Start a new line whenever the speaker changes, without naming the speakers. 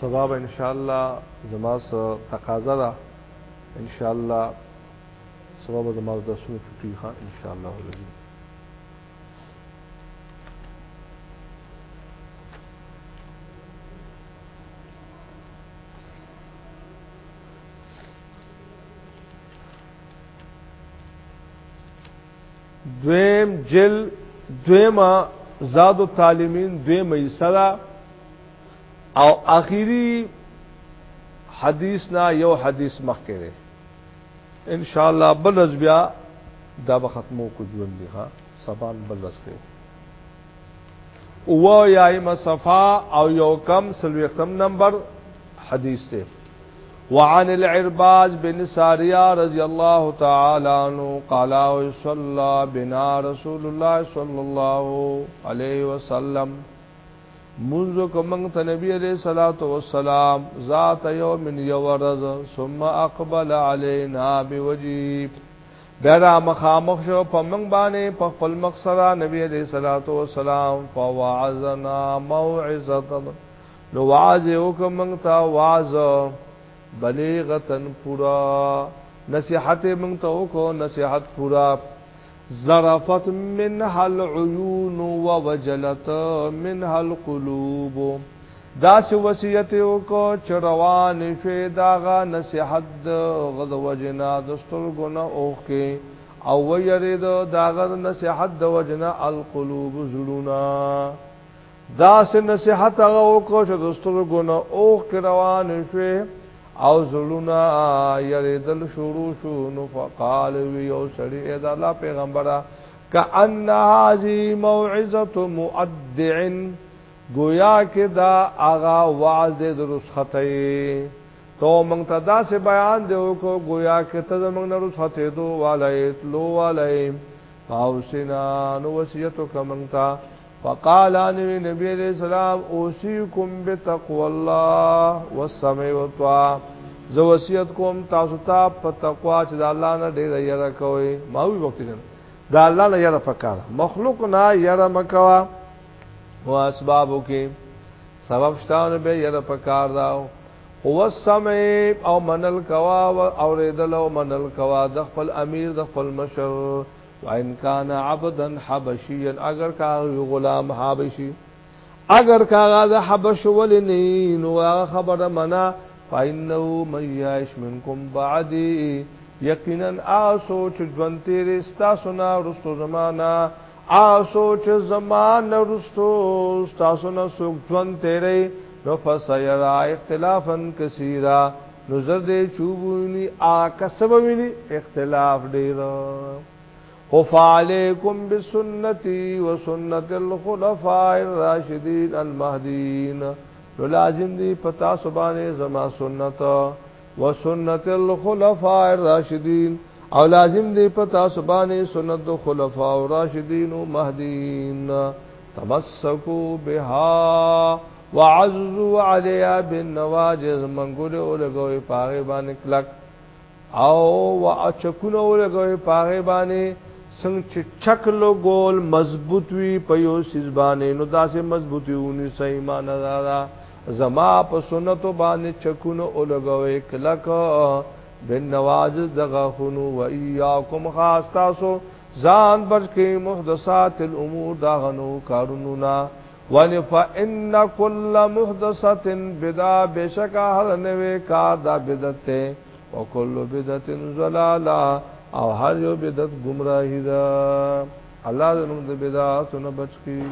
سبا به ان شاء الله زما سره تقاضا ده ان شاء الله سبا به زما د درسونو چټي ښه ان شاء الله ولري دویم جل دویمه زاد و تعلیمین دویمه ایسره او اخیری حدیث نه یو حدیث مخکې دی ان شاء الله بل از بیا دا به ختمو کو ژوند دی ها سبان بل از کې او یایم صفا او یو کم سلوختم نمبر حدیث دی وعن العرباز بن ساریہ رضی اللہ تعالی عنہ قال آه، صلی بنا رسول اللہ صلی اللہ علیہ وسلم منذ کومنګ ته نبی عليه صلوات و سلام ذات یوم یورز ثم اقبل علينا بوجيب بیرا مخامخ شو په موږ باندې په خپل مقصد نبی عليه صلوات و سلام فوعظنا موعظه نو واعظ وکمنګ تا واعظ بلیغتن پورا نصیحت موږ ته وکړو نصیحت پورا زرفت منها العيون ووجلت منها القلوب دا سی وصیت وکړه چې روان شي داغه نصیحت غد وجنا دستور ګنا اوکه او ويرید داغه نصیحت د وجنا القلوب زړونا دا سی نصیحت هغه وکړه چې دستور ګنا اوکه روان شي او زلونا یریدل شروع شو نو فقال وی او سړی اذا الله پیغمبره کأن هذه موعظه مؤدع گویا کې دا آغا واعظ د رسخته تو مونږ ته دا سه بیان دی کو گویا کې ته مونږ نه رسخته دو والای تلو والای پاوسینا نو وصیت کوم مونږ ته فقال انبي نبي عليه السلام اوصيكم بتقوى الله والسمع والطاعه زه وصیت کوم تاسو ته په تقوا چې د الله نه ډېر یره کوئ ما وی وخت نه دا الله نه یره پکار مخلوق نه یره مکوا او اسبابو کې سبب شتاونه به یره پکار دا هو السمع او منل کوا او اوریدل او منل کوا د خپل امیر د خپل مشر وان کان عبدا حبشيا اگر کا غلام حبشي اگر کا غ حبش ولنین و خبر منا فانه من یعش منکم بعدی یقینا آسو چې ژوند تیر ستاسو نه رستو زمانہ آسو چې زمانہ رستو ستاسو نه سوک ژوند تیرې نو فسیرا اختلافا کثیرا نو زر دې چوبونی آ کسبونی اختلاف ډیر فعليكم بسنتي وسنة الخلفاء الراشدين المهديين لازم دي پتا سبانه زما سنت و سنت الخلفاء الراشدين او لازم دی پتا سبانه سنت الخلفاء الراشدين المهديين تمسكوا بها وعزوا عليها بالنواجذ منګول اولګوي پاغه باندې کلک او واچکونه اولګوي پاغه باندې څنګه چې چکلو ګول مضبوط وي په یو سزبانه نو داسې مضبوطي ونی صحیح مان دادا زما په سنت باندې چکونو الګوي کلک بن نواز دغهونو و اياكم خاص تاسو ځان بچ کې محدثات الامور دا غنو کارونو نا ون فان كل محدثه بدا بشکا هر نوې کا دا بدته وکل بدته زلالا او هر یو بدعت گمراهی ده الله دې موږ د بدعاتو نه بچ کړي